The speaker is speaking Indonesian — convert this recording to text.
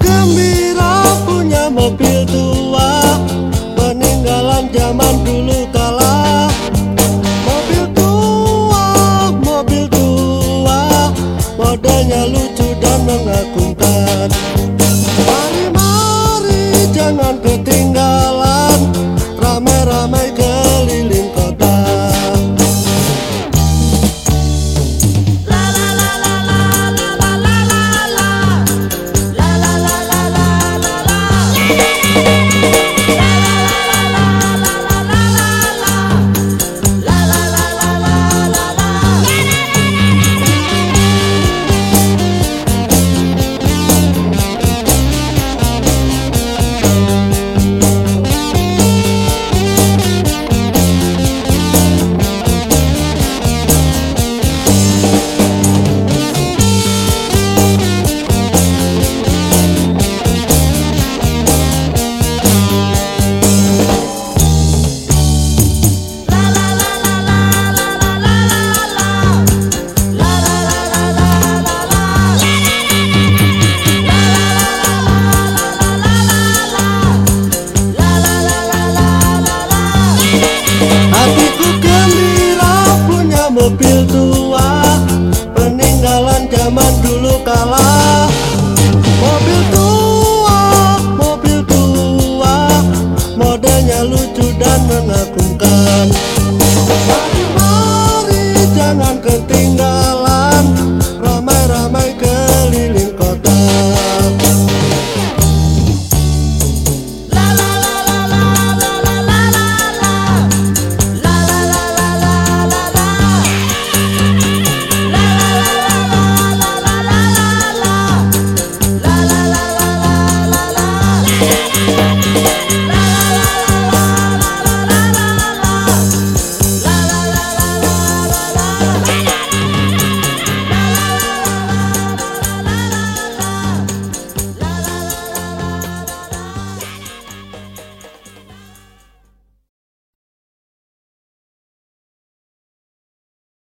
gembira punya mobil tua. Peninggalan zaman dulu kala Mobil tua, mobil tua. Modelnya lucu dan mengagumkan mobil tua Peninggalan zaman dulu kala. Mobil tua, mobil tua Modelnya lucu dan mengagumkan. Mari, mari jangan ketinggalan Ramai-ramai keliling kota you